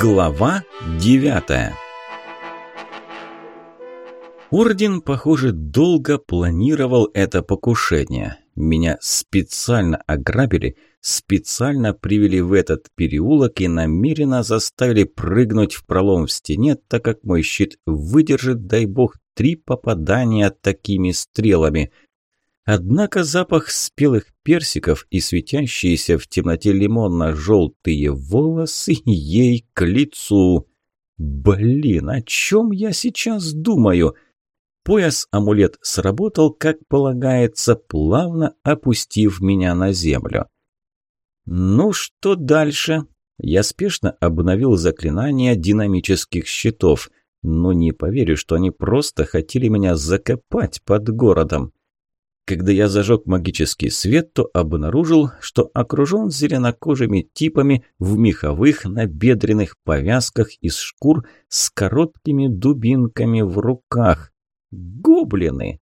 Глава девятая Орден, похоже, долго планировал это покушение. Меня специально ограбили, специально привели в этот переулок и намеренно заставили прыгнуть в пролом в стене, так как мой щит выдержит, дай бог, три попадания такими стрелами. Однако запах спелых персиков и светящиеся в темноте лимонно-желтые волосы ей к лицу. Блин, о чем я сейчас думаю? Пояс-амулет сработал, как полагается, плавно опустив меня на землю. Ну что дальше? Я спешно обновил заклинание динамических щитов. Но не поверю, что они просто хотели меня закопать под городом. Когда я зажег магический свет, то обнаружил, что окружен зеленокожими типами в меховых набедренных повязках из шкур с короткими дубинками в руках. Гоблины!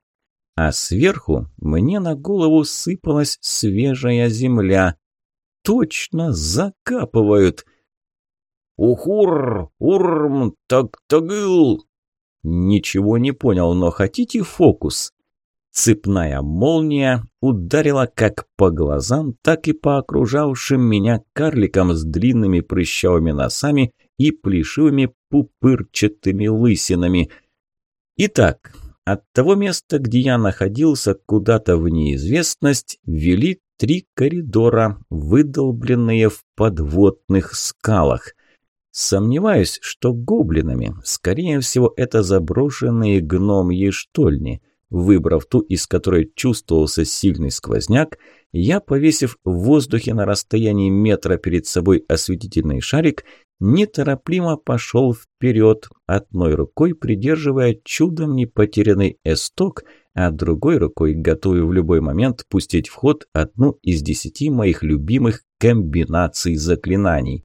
А сверху мне на голову сыпалась свежая земля. Точно закапывают! «Ухур! Урм! Так-тагыл!» Ничего не понял, но хотите фокус? Цепная молния ударила как по глазам, так и по окружавшим меня карликам с длинными прыщавыми носами и плешивыми пупырчатыми лысинами. Итак, от того места, где я находился, куда-то в неизвестность, вели три коридора, выдолбленные в подводных скалах. Сомневаюсь, что гоблинами, скорее всего, это заброшенные гномьи штольни – Выбрав ту, из которой чувствовался сильный сквозняк, я, повесив в воздухе на расстоянии метра перед собой осветительный шарик, неторопливо пошел вперед, одной рукой придерживая чудом не потерянный эсток, а другой рукой готовый в любой момент пустить в ход одну из десяти моих любимых комбинаций заклинаний.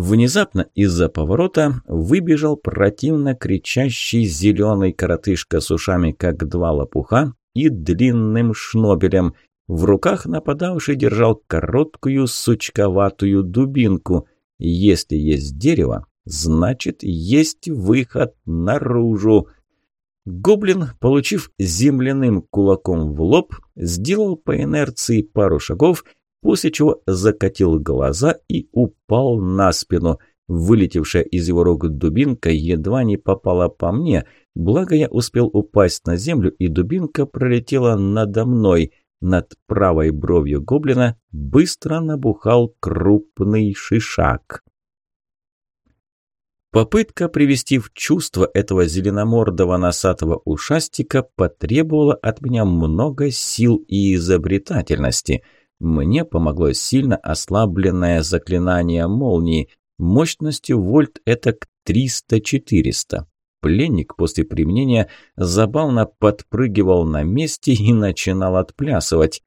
Внезапно из-за поворота выбежал противно кричащий зеленый коротышка с ушами, как два лопуха, и длинным шнобелем. В руках нападавший держал короткую сучковатую дубинку. Если есть дерево, значит, есть выход наружу. Гоблин, получив земляным кулаком в лоб, сделал по инерции пару шагов – после чего закатил глаза и упал на спину. Вылетевшая из его рук дубинка едва не попала по мне, благо я успел упасть на землю, и дубинка пролетела надо мной. Над правой бровью гоблина быстро набухал крупный шишак. Попытка привести в чувство этого зеленомордого носатого ушастика потребовала от меня много сил и изобретательности – мне помогло сильно ослабленное заклинание молнии. Мощностью вольт это к 300-400. Пленник после применения забавно подпрыгивал на месте и начинал отплясывать.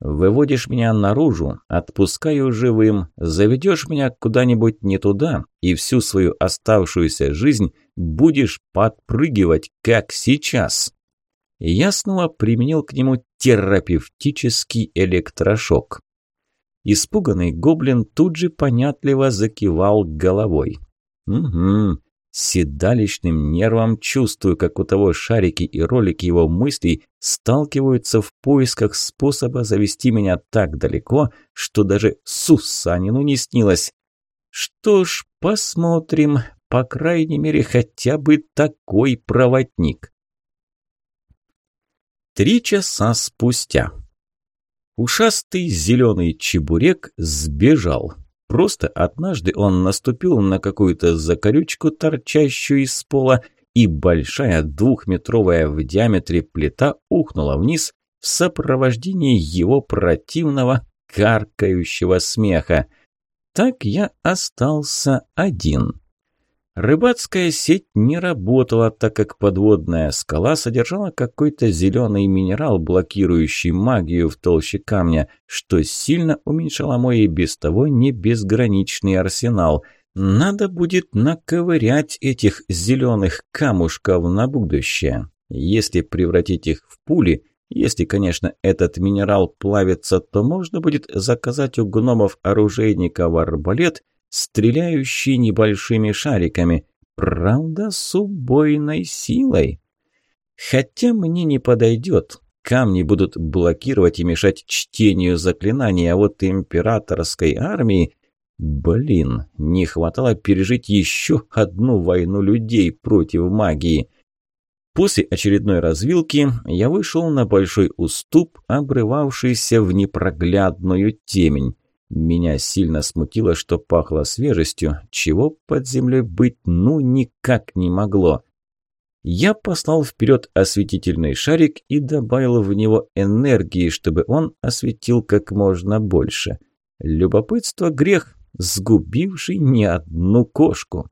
«Выводишь меня наружу, отпускаю живым, заведешь меня куда-нибудь не туда, и всю свою оставшуюся жизнь будешь подпрыгивать, как сейчас» я снова применил к нему терапевтический электрошок. Испуганный гоблин тут же понятливо закивал головой. «Угу, седалищным нервом чувствую, как у того шарики и ролики его мыслей сталкиваются в поисках способа завести меня так далеко, что даже Сусанину не снилось. Что ж, посмотрим, по крайней мере, хотя бы такой проводник». Три часа спустя. Ушастый зеленый чебурек сбежал. Просто однажды он наступил на какую-то закорючку, торчащую из пола, и большая двухметровая в диаметре плита ухнула вниз в сопровождении его противного каркающего смеха. Так я остался один. Рыбацкая сеть не работала, так как подводная скала содержала какой-то зеленый минерал, блокирующий магию в толще камня, что сильно уменьшало мой и без того не безграничный арсенал. Надо будет наковырять этих зеленых камушков на будущее. Если превратить их в пули, если, конечно, этот минерал плавится, то можно будет заказать у гномов-оружейников арбалет стреляющий небольшими шариками. Правда, с убойной силой. Хотя мне не подойдет. Камни будут блокировать и мешать чтению заклинаний, а вот императорской армии... Блин, не хватало пережить еще одну войну людей против магии. После очередной развилки я вышел на большой уступ, обрывавшийся в непроглядную темень. Меня сильно смутило, что пахло свежестью, чего под землей быть ну никак не могло. Я послал вперед осветительный шарик и добавил в него энергии, чтобы он осветил как можно больше. Любопытство – грех, сгубивший не одну кошку.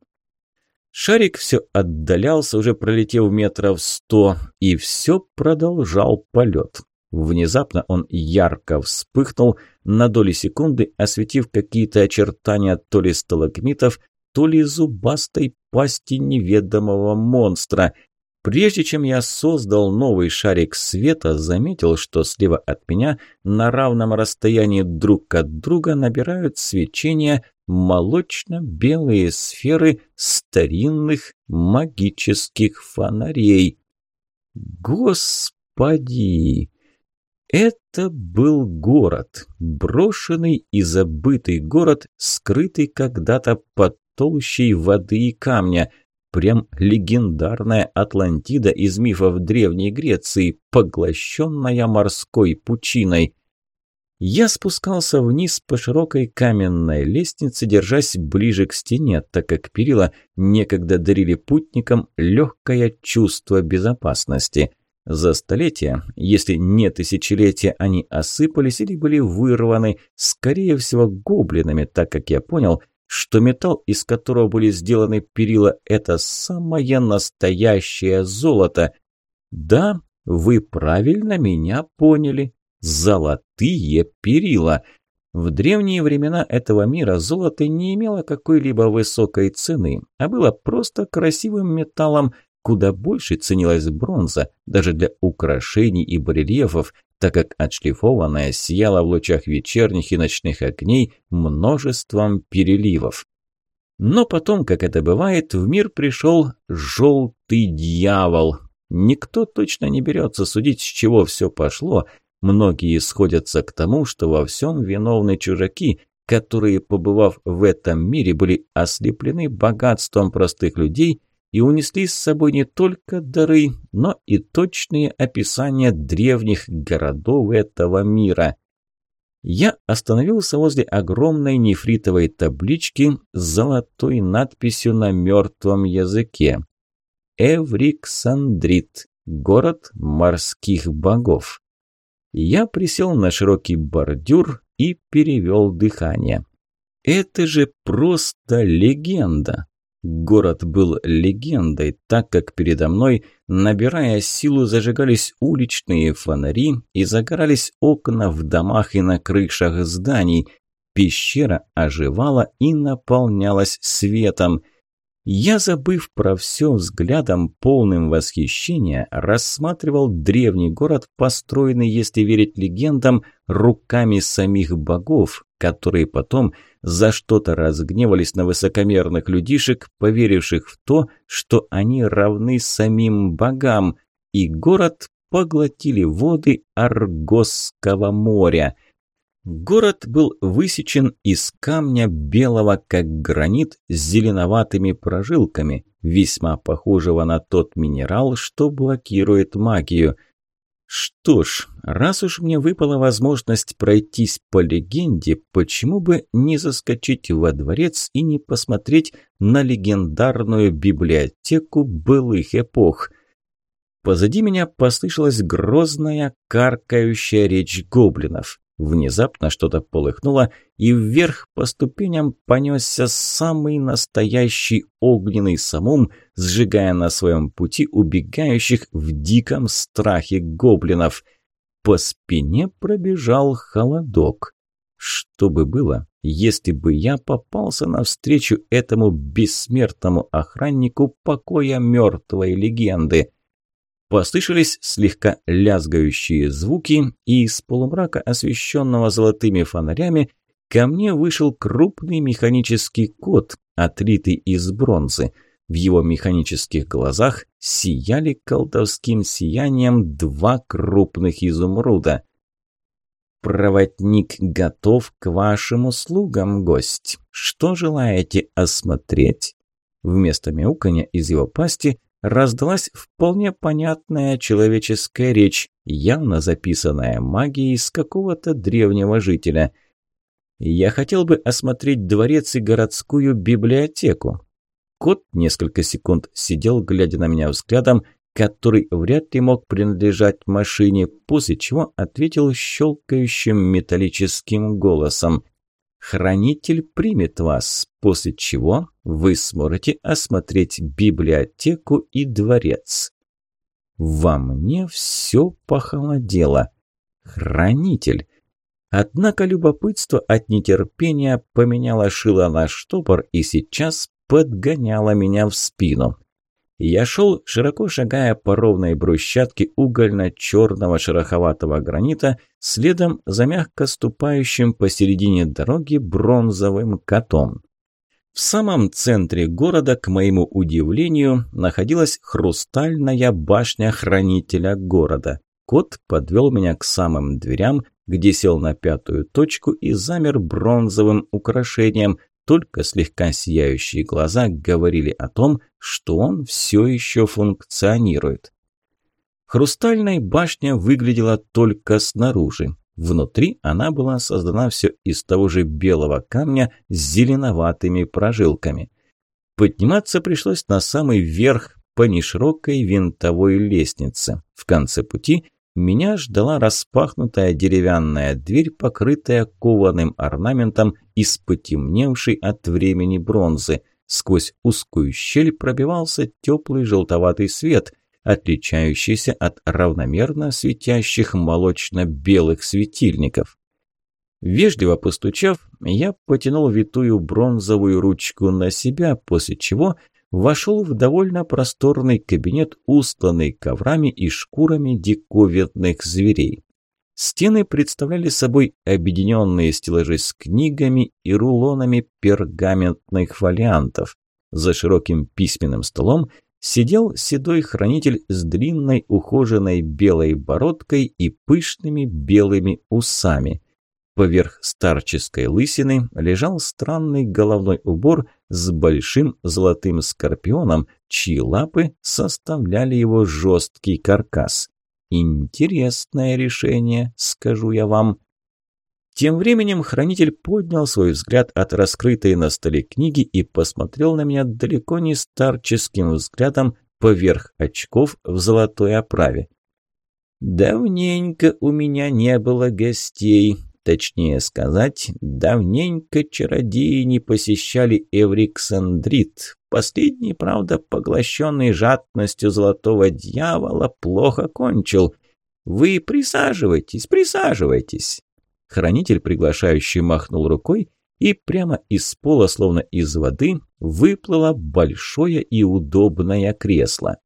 Шарик все отдалялся, уже пролетев метров сто, и все продолжал полет. Внезапно он ярко вспыхнул, на доли секунды осветив какие-то очертания то ли сталагмитов, то ли зубастой пасти неведомого монстра. Прежде чем я создал новый шарик света, заметил, что слева от меня на равном расстоянии друг от друга набирают свечение молочно-белые сферы старинных магических фонарей. Господи! Это был город, брошенный и забытый город, скрытый когда-то под толщей воды и камня. Прям легендарная Атлантида из мифов Древней Греции, поглощенная морской пучиной. Я спускался вниз по широкой каменной лестнице, держась ближе к стене, так как перила некогда дарили путникам легкое чувство безопасности. За столетия, если не тысячелетия, они осыпались или были вырваны, скорее всего, гоблинами, так как я понял, что металл, из которого были сделаны перила, это самое настоящее золото. Да, вы правильно меня поняли. Золотые перила. В древние времена этого мира золото не имело какой-либо высокой цены, а было просто красивым металлом, куда больше ценилась бронза, даже для украшений и барельефов, так как отшлифованная сияла в лучах вечерних и ночных огней множеством переливов. Но потом, как это бывает, в мир пришел желтый дьявол. Никто точно не берется судить, с чего все пошло. Многие сходятся к тому, что во всем виновны чужаки, которые, побывав в этом мире, были ослеплены богатством простых людей и унесли с собой не только дары, но и точные описания древних городов этого мира. Я остановился возле огромной нефритовой таблички с золотой надписью на мертвом языке. Эвриксандрит, город морских богов. Я присел на широкий бордюр и перевел дыхание. Это же просто легенда. Город был легендой, так как передо мной, набирая силу, зажигались уличные фонари и загорались окна в домах и на крышах зданий. Пещера оживала и наполнялась светом – я, забыв про все взглядом, полным восхищения, рассматривал древний город, построенный, если верить легендам, руками самих богов, которые потом за что-то разгневались на высокомерных людишек, поверивших в то, что они равны самим богам, и город поглотили воды Аргосского моря – Город был высечен из камня белого, как гранит, с зеленоватыми прожилками, весьма похожего на тот минерал, что блокирует магию. Что ж, раз уж мне выпала возможность пройтись по легенде, почему бы не заскочить во дворец и не посмотреть на легендарную библиотеку былых эпох? Позади меня послышалась грозная каркающая речь гоблинов. Внезапно что-то полыхнуло, и вверх по ступеням понесся самый настоящий огненный самум, сжигая на своем пути убегающих в диком страхе гоблинов. По спине пробежал холодок. Что бы было, если бы я попался навстречу этому бессмертному охраннику покоя мертвой легенды? Послышались слегка лязгающие звуки, и из полумрака, освещенного золотыми фонарями, ко мне вышел крупный механический кот, отлитый из бронзы. В его механических глазах сияли колдовским сиянием два крупных изумруда. «Проводник готов к вашим услугам, гость. Что желаете осмотреть?» Вместо мяуканья из его пасти раздалась вполне понятная человеческая речь, явно записанная магией из какого-то древнего жителя. «Я хотел бы осмотреть дворец и городскую библиотеку». Кот несколько секунд сидел, глядя на меня взглядом, который вряд ли мог принадлежать машине, после чего ответил щелкающим металлическим голосом. «Хранитель примет вас, после чего вы сможете осмотреть библиотеку и дворец». Во мне все похолодело. Хранитель. Однако любопытство от нетерпения поменяло шило на штопор и сейчас подгоняло меня в спину. Я шел, широко шагая по ровной брусчатке угольно-черного шероховатого гранита, следом за мягко ступающим посередине дороги бронзовым котом. В самом центре города, к моему удивлению, находилась хрустальная башня хранителя города. Кот подвел меня к самым дверям, где сел на пятую точку и замер бронзовым украшением, только слегка сияющие глаза говорили о том, что он все еще функционирует. Хрустальная башня выглядела только снаружи. Внутри она была создана все из того же белого камня с зеленоватыми прожилками. Подниматься пришлось на самый верх по неширокой винтовой лестнице. В конце пути – меня ждала распахнутая деревянная дверь, покрытая кованым орнаментом из потемневшей от времени бронзы. Сквозь узкую щель пробивался теплый желтоватый свет, отличающийся от равномерно светящих молочно-белых светильников. Вежливо постучав, я потянул витую бронзовую ручку на себя, после чего – вошел в довольно просторный кабинет, устланный коврами и шкурами диковинных зверей. Стены представляли собой объединенные стеллажи с книгами и рулонами пергаментных фолиантов. За широким письменным столом сидел седой хранитель с длинной ухоженной белой бородкой и пышными белыми усами. Поверх старческой лысины лежал странный головной убор с большим золотым скорпионом, чьи лапы составляли его жесткий каркас. Интересное решение, скажу я вам. Тем временем хранитель поднял свой взгляд от раскрытой на столе книги и посмотрел на меня далеко не старческим взглядом поверх очков в золотой оправе. «Давненько у меня не было гостей», Точнее сказать, давненько чародеи не посещали Эвриксандрит. Последний, правда, поглощенный жадностью золотого дьявола, плохо кончил. Вы присаживайтесь, присаживайтесь. Хранитель, приглашающий, махнул рукой, и прямо из пола, словно из воды, выплыло большое и удобное кресло.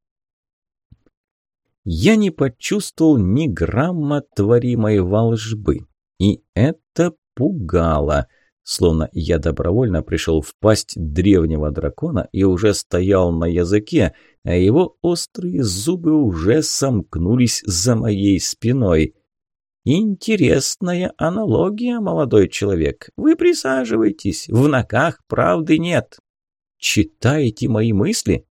Я не почувствовал ни грамма творимой волжбы. И это пугало. Словно я добровольно пришел в пасть древнего дракона и уже стоял на языке, а его острые зубы уже сомкнулись за моей спиной. «Интересная аналогия, молодой человек. Вы присаживайтесь, в ногах правды нет. Читаете мои мысли?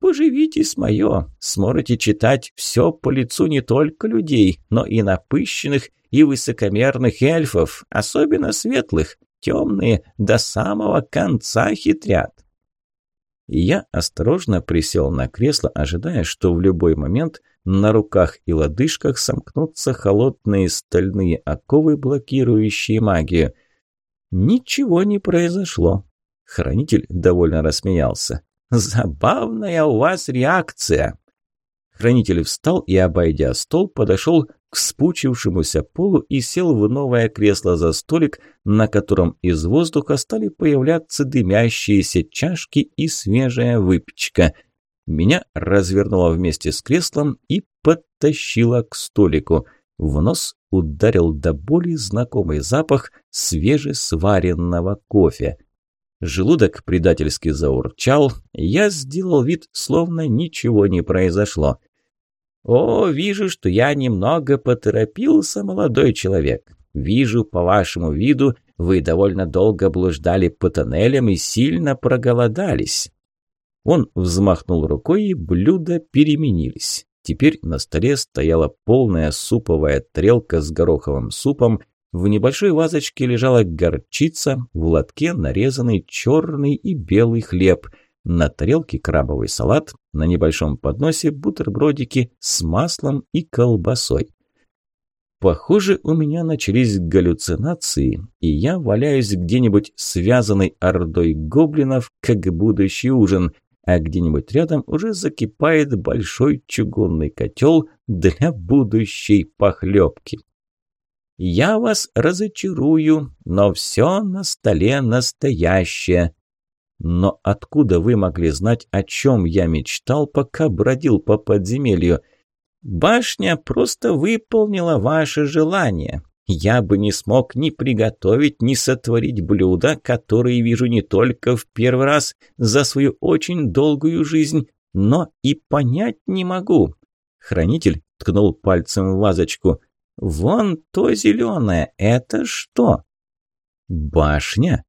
Поживитесь мое, сможете читать все по лицу не только людей, но и напыщенных и высокомерных эльфов, особенно светлых, темные до самого конца хитрят. Я осторожно присел на кресло, ожидая, что в любой момент на руках и лодыжках сомкнутся холодные стальные оковы, блокирующие магию. Ничего не произошло. Хранитель довольно рассмеялся. «Забавная у вас реакция!» Хранитель встал и, обойдя стол, подошел к спучившемуся полу и сел в новое кресло за столик, на котором из воздуха стали появляться дымящиеся чашки и свежая выпечка. Меня развернуло вместе с креслом и подтащило к столику. В нос ударил до боли знакомый запах свежесваренного кофе. Желудок предательски заурчал, я сделал вид, словно ничего не произошло. «О, вижу, что я немного поторопился, молодой человек. Вижу по вашему виду, вы довольно долго блуждали по тоннелям и сильно проголодались». Он взмахнул рукой, и блюда переменились. Теперь на столе стояла полная суповая тарелка с гороховым супом, в небольшой вазочке лежала горчица, в лотке нарезанный черный и белый хлеб – на тарелке крабовый салат, на небольшом подносе бутербродики с маслом и колбасой. Похоже, у меня начались галлюцинации, и я валяюсь где-нибудь связанный ордой гоблинов, как будущий ужин, а где-нибудь рядом уже закипает большой чугунный котел для будущей похлебки. Я вас разочарую, но все на столе настоящее. Но откуда вы могли знать, о чем я мечтал, пока бродил по подземелью? Башня просто выполнила ваше желание. Я бы не смог ни приготовить, ни сотворить блюда, которые вижу не только в первый раз за свою очень долгую жизнь, но и понять не могу. Хранитель ткнул пальцем в вазочку. «Вон то зеленое, это что?» «Башня?»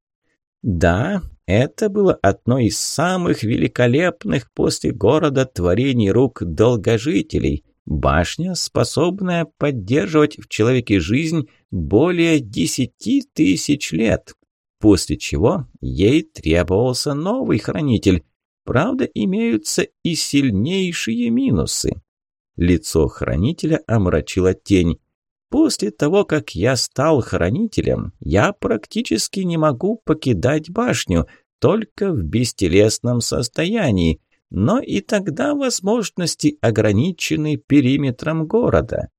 «Да, это было одно из самых великолепных после города творений рук долгожителей. Башня, способная поддерживать в человеке жизнь более десяти тысяч лет. После чего ей требовался новый хранитель. Правда, имеются и сильнейшие минусы. Лицо хранителя омрачила тень. После того, как я стал хранителем, я практически не могу покидать башню, только в бестелесном состоянии, но и тогда возможности ограничены периметром города.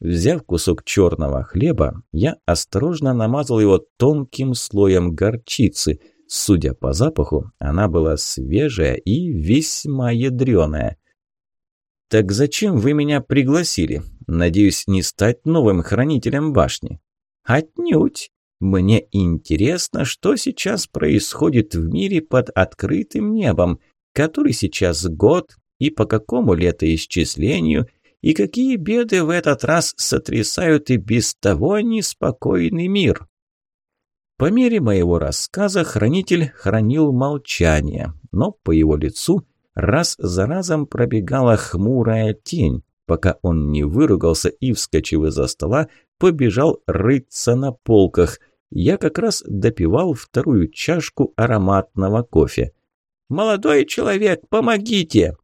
Взяв кусок черного хлеба, я осторожно намазал его тонким слоем горчицы. Судя по запаху, она была свежая и весьма ядреная. «Так зачем вы меня пригласили? Надеюсь, не стать новым хранителем башни?» «Отнюдь. Мне интересно, что сейчас происходит в мире под открытым небом, который сейчас год и по какому летоисчислению, и какие беды в этот раз сотрясают и без того неспокойный мир». По мере моего рассказа хранитель хранил молчание, но по его лицу – Раз за разом пробегала хмурая тень, пока он не выругался и, вскочив из-за стола, побежал рыться на полках. Я как раз допивал вторую чашку ароматного кофе. «Молодой человек, помогите!»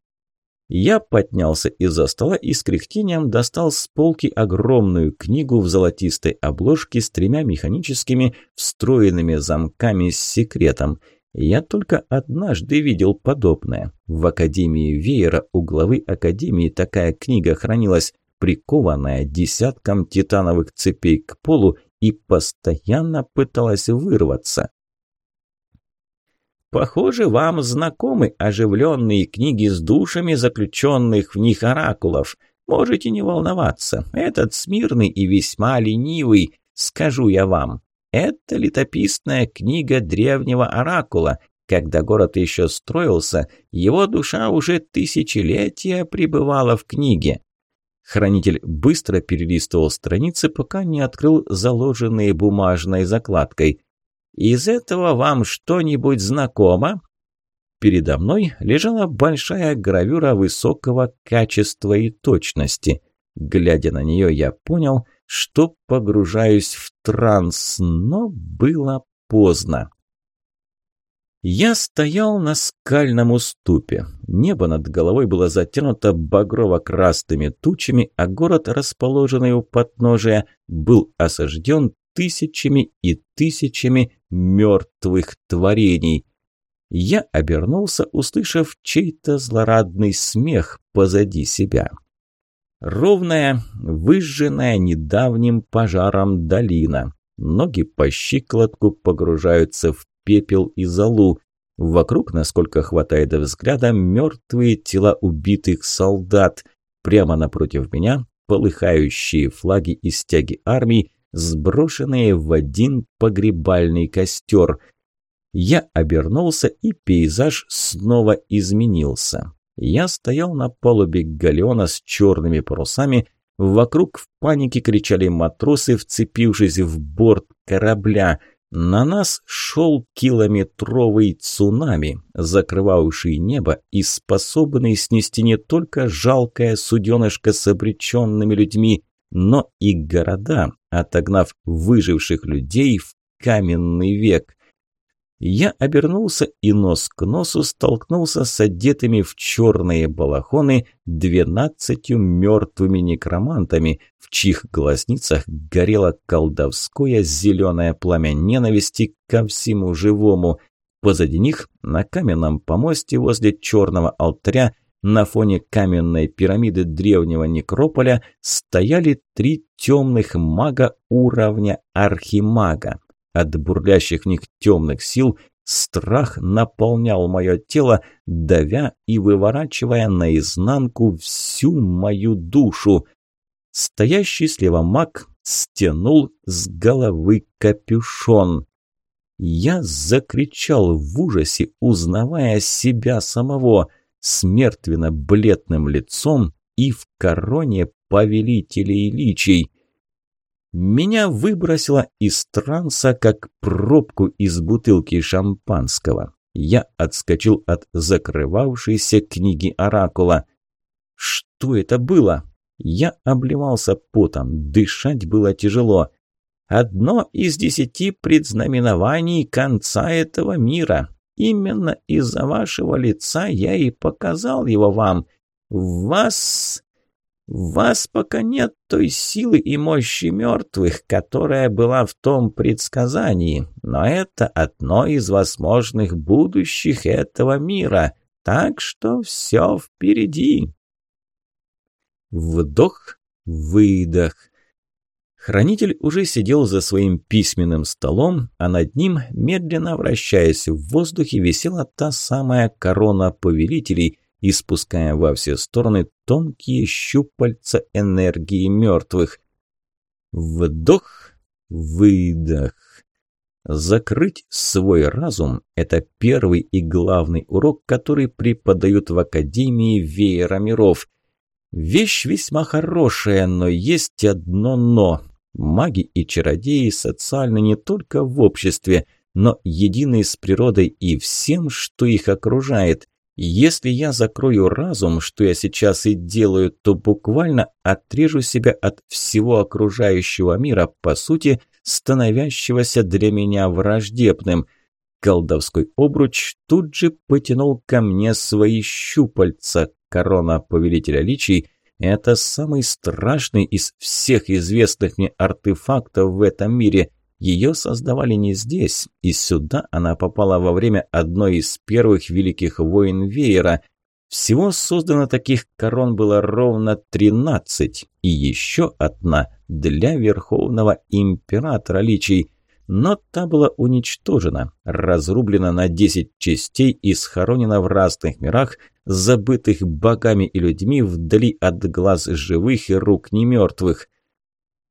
Я поднялся из-за стола и с кряхтением достал с полки огромную книгу в золотистой обложке с тремя механическими встроенными замками с секретом – я только однажды видел подобное. В Академии Веера у главы Академии такая книга хранилась, прикованная десятком титановых цепей к полу и постоянно пыталась вырваться. Похоже, вам знакомы оживленные книги с душами заключенных в них оракулов. Можете не волноваться. Этот смирный и весьма ленивый, скажу я вам, это летописная книга древнего оракула. Когда город еще строился, его душа уже тысячелетия пребывала в книге. Хранитель быстро перелистывал страницы, пока не открыл заложенные бумажной закладкой. «Из этого вам что-нибудь знакомо?» Передо мной лежала большая гравюра высокого качества и точности. Глядя на нее, я понял, что погружаюсь в транс, но было поздно. Я стоял на скальном уступе. Небо над головой было затянуто багрово-красными тучами, а город, расположенный у подножия, был осажден тысячами и тысячами мертвых творений. Я обернулся, услышав чей-то злорадный смех позади себя. Ровная, выжженная недавним пожаром долина. Ноги по щиколотку погружаются в пепел и золу. Вокруг, насколько хватает взгляда, мертвые тела убитых солдат. Прямо напротив меня полыхающие флаги и стяги армий, сброшенные в один погребальный костер. Я обернулся, и пейзаж снова изменился. Я стоял на палубе галеона с черными парусами, вокруг в панике кричали матросы, вцепившись в борт корабля – на нас шел километровый цунами, закрывавший небо и способный снести не только жалкое суденышко с обреченными людьми, но и города, отогнав выживших людей в каменный век. Я обернулся и нос к носу столкнулся с одетыми в черные балахоны двенадцатью мертвыми некромантами, в чьих глазницах горело колдовское зеленое пламя ненависти ко всему живому. Позади них, на каменном помосте возле черного алтаря, на фоне каменной пирамиды древнего некрополя стояли три темных мага уровня архимага. От бурлящих в них темных сил страх наполнял мое тело, давя и выворачивая наизнанку всю мою душу. Стоящий слева маг стянул с головы капюшон. Я закричал в ужасе, узнавая себя самого с мертвенно-бледным лицом и в короне повелителей личей. Меня выбросило из транса, как пробку из бутылки шампанского. Я отскочил от закрывавшейся книги Оракула. Что это было? Я обливался потом, дышать было тяжело. Одно из десяти предзнаменований конца этого мира. Именно из-за вашего лица я и показал его вам. Вас в вас пока нет той силы и мощи мертвых, которая была в том предсказании, но это одно из возможных будущих этого мира, так что все впереди. Вдох, выдох. Хранитель уже сидел за своим письменным столом, а над ним, медленно вращаясь в воздухе, висела та самая корона повелителей – испуская во все стороны тонкие щупальца энергии мертвых. Вдох, выдох. Закрыть свой разум – это первый и главный урок, который преподают в Академии Веера Миров. Вещь весьма хорошая, но есть одно «но». Маги и чародеи социальны не только в обществе, но едины с природой и всем, что их окружает. Если я закрою разум, что я сейчас и делаю, то буквально отрежу себя от всего окружающего мира, по сути, становящегося для меня враждебным. Колдовской обруч тут же потянул ко мне свои щупальца. Корона Повелителя Личий – это самый страшный из всех известных мне артефактов в этом мире – ее создавали не здесь, и сюда она попала во время одной из первых великих войн Веера. Всего создано таких корон было ровно 13, и еще одна для Верховного Императора Личий. Но та была уничтожена, разрублена на 10 частей и схоронена в разных мирах, забытых богами и людьми вдали от глаз живых и рук немертвых.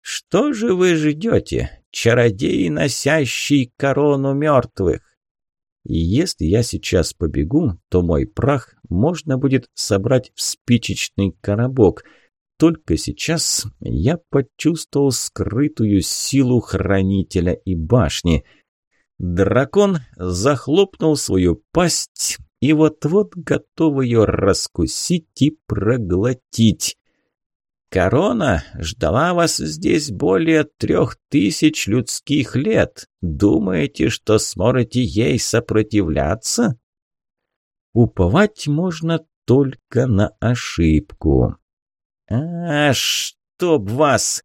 «Что же вы ждете? Чародей, носящий корону мертвых!» Если я сейчас побегу, то мой прах можно будет собрать в спичечный коробок. Только сейчас я почувствовал скрытую силу хранителя и башни. Дракон захлопнул свою пасть и вот-вот готов ее раскусить и проглотить. Корона ждала вас здесь более трех тысяч людских лет. Думаете, что сможете ей сопротивляться? Уповать можно только на ошибку. А, чтоб вас!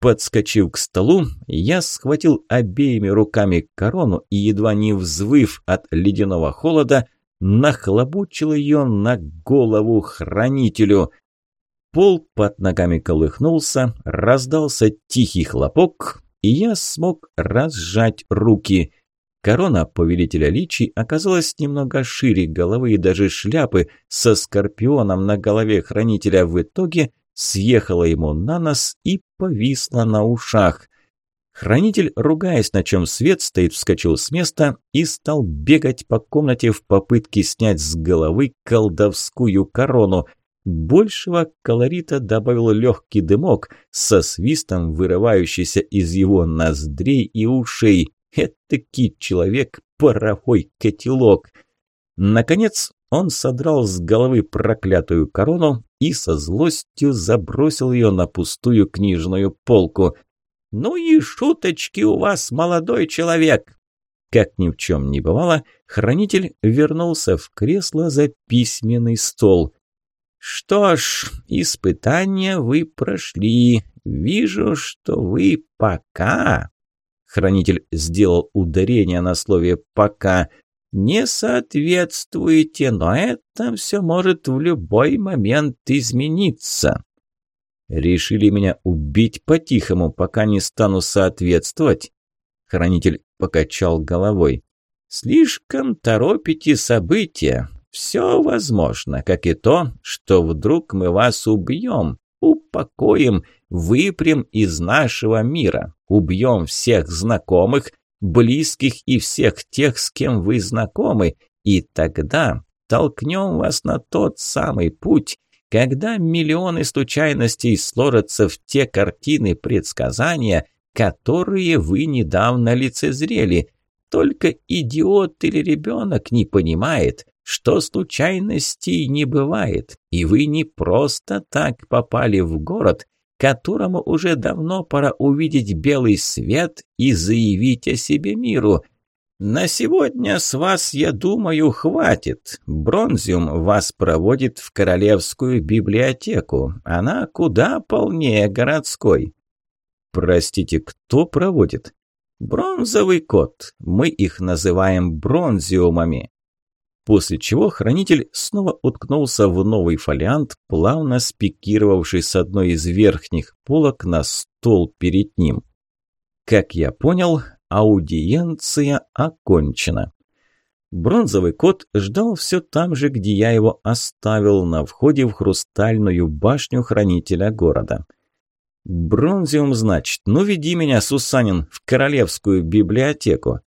Подскочив к столу, я схватил обеими руками корону и, едва не взвыв от ледяного холода, нахлобучил ее на голову хранителю. Пол под ногами колыхнулся, раздался тихий хлопок, и я смог разжать руки. Корона повелителя личий оказалась немного шире головы и даже шляпы со скорпионом на голове хранителя. В итоге съехала ему на нос и повисла на ушах. Хранитель, ругаясь, на чем свет стоит, вскочил с места и стал бегать по комнате в попытке снять с головы колдовскую корону. Большего колорита добавил легкий дымок со свистом, вырывающийся из его ноздрей и ушей. Этакий человек – порохой котелок. Наконец он содрал с головы проклятую корону и со злостью забросил ее на пустую книжную полку – «Ну и шуточки у вас, молодой человек!» Как ни в чем не бывало, хранитель вернулся в кресло за письменный стол. «Что ж, испытания вы прошли. Вижу, что вы пока...» Хранитель сделал ударение на слове «пока». «Не соответствуете, но это все может в любой момент измениться». Решили меня убить по-тихому, пока не стану соответствовать. Хранитель покачал головой. Слишком торопите события. Все возможно, как и то, что вдруг мы вас убьем, упокоим, выпрям из нашего мира, убьем всех знакомых, близких и всех тех, с кем вы знакомы, и тогда толкнем вас на тот самый путь, когда миллионы случайностей сложатся в те картины предсказания, которые вы недавно лицезрели. Только идиот или ребенок не понимает, что случайностей не бывает, и вы не просто так попали в город, которому уже давно пора увидеть белый свет и заявить о себе миру – на сегодня с вас, я думаю, хватит. Бронзиум вас проводит в Королевскую библиотеку. Она куда полнее городской. Простите, кто проводит? Бронзовый кот. Мы их называем бронзиумами. После чего хранитель снова уткнулся в новый фолиант, плавно спикировавший с одной из верхних полок на стол перед ним. Как я понял, Аудиенция окончена. Бронзовый кот ждал все там же, где я его оставил, на входе в хрустальную башню хранителя города. «Бронзиум, значит, ну веди меня, Сусанин, в королевскую библиотеку.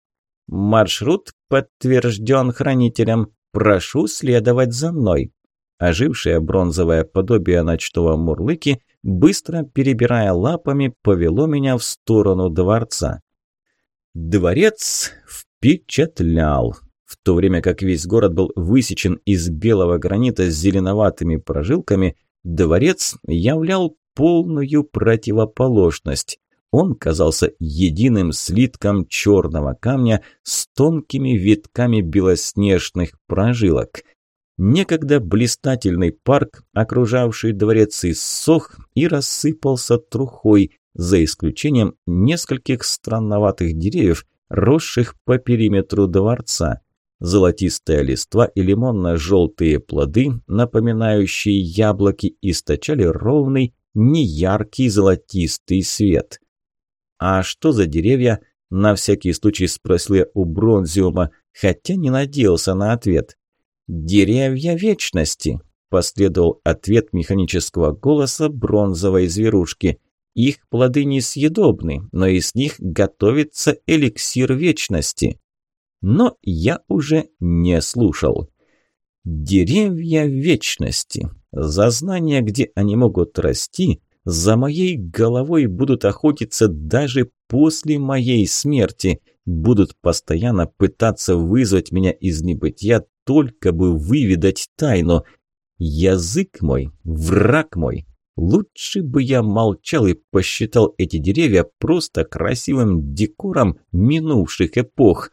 Маршрут подтвержден хранителем. Прошу следовать за мной». Ожившее бронзовое подобие ночного мурлыки, быстро перебирая лапами, повело меня в сторону дворца. Дворец впечатлял. В то время как весь город был высечен из белого гранита с зеленоватыми прожилками, дворец являл полную противоположность. Он казался единым слитком черного камня с тонкими витками белоснежных прожилок. Некогда блистательный парк, окружавший дворец, иссох и рассыпался трухой, за исключением нескольких странноватых деревьев, росших по периметру дворца. Золотистая листва и лимонно-желтые плоды, напоминающие яблоки, источали ровный, неяркий золотистый свет. «А что за деревья?» – на всякий случай спросил я у Бронзиума, хотя не надеялся на ответ. «Деревья вечности», – последовал ответ механического голоса бронзовой зверушки – их плоды несъедобны, но из них готовится эликсир вечности. Но я уже не слушал. Деревья вечности. За знание, где они могут расти, за моей головой будут охотиться даже после моей смерти, будут постоянно пытаться вызвать меня из небытия, только бы выведать тайну. Язык мой, враг мой, Лучше бы я молчал и посчитал эти деревья просто красивым декором минувших эпох.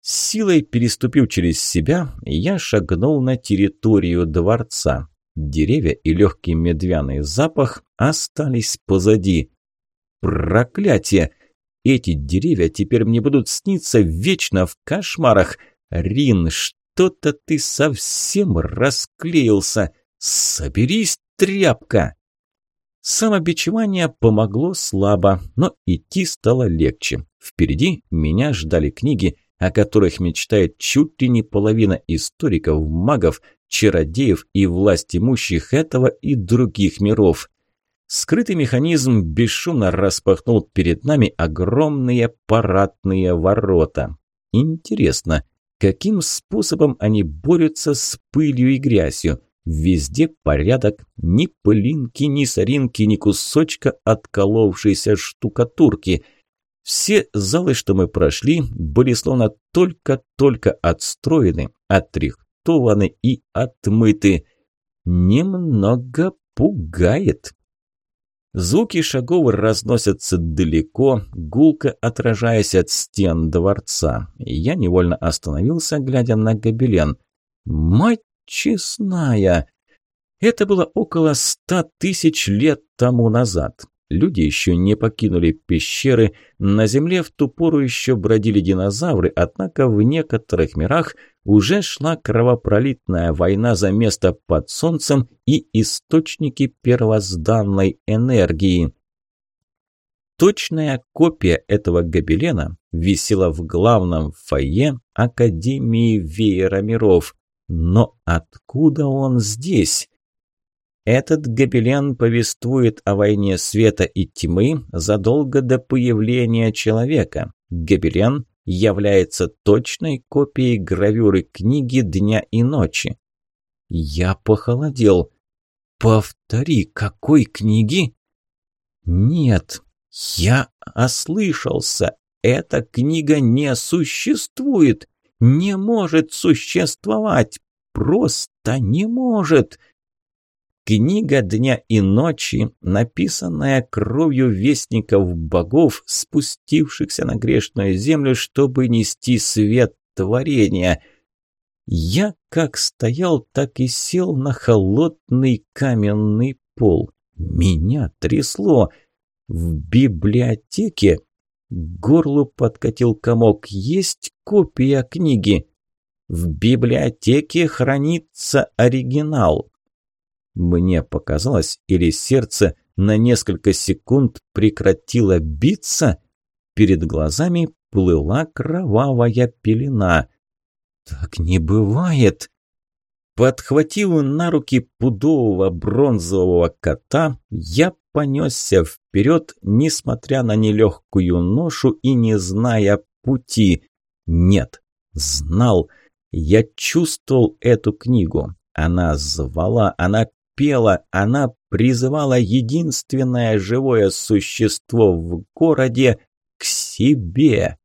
силой переступив через себя, я шагнул на территорию дворца. Деревья и легкий медвяный запах остались позади. Проклятие! Эти деревья теперь мне будут сниться вечно в кошмарах. Рин, что-то ты совсем расклеился. Соберись, тряпка!» Самобичевание помогло слабо, но идти стало легче. Впереди меня ждали книги, о которых мечтает чуть ли не половина историков, магов, чародеев и власть имущих этого и других миров. Скрытый механизм бесшумно распахнул перед нами огромные парадные ворота. Интересно, каким способом они борются с пылью и грязью? Везде порядок, ни пылинки, ни соринки, ни кусочка отколовшейся штукатурки. Все залы, что мы прошли, были словно только-только отстроены, отрихтованы и отмыты. Немного пугает. Звуки шагов разносятся далеко, гулко отражаясь от стен дворца. Я невольно остановился, глядя на гобелен. «Мать честная!» Это было около ста тысяч лет тому назад. Люди еще не покинули пещеры, на Земле в ту пору еще бродили динозавры, однако в некоторых мирах уже шла кровопролитная война за место под Солнцем и источники первозданной энергии. Точная копия этого гобелена висела в главном фойе Академии Веера Миров. Но откуда он здесь? Этот гобелен повествует о войне света и тьмы задолго до появления человека. Гобелен является точной копией гравюры книги «Дня и ночи». Я похолодел. «Повтори, какой книги?» «Нет, я ослышался. Эта книга не существует, не может существовать, просто не может». Книга дня и ночи, написанная кровью вестников богов, спустившихся на грешную землю, чтобы нести свет творения. Я как стоял, так и сел на холодный каменный пол. Меня трясло. В библиотеке к горлу подкатил комок. Есть копия книги. В библиотеке хранится оригинал. Мне показалось, или сердце на несколько секунд прекратило биться? Перед глазами плыла кровавая пелена. «Так не бывает!» Подхватив на руки пудового бронзового кота, я понесся вперед, несмотря на нелегкую ношу и не зная пути. Нет, знал. Я чувствовал эту книгу. Она звала, она пела, она призывала единственное живое существо в городе к себе.